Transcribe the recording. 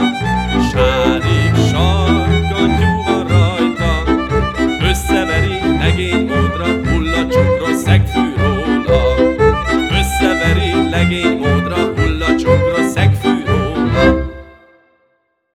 Lord.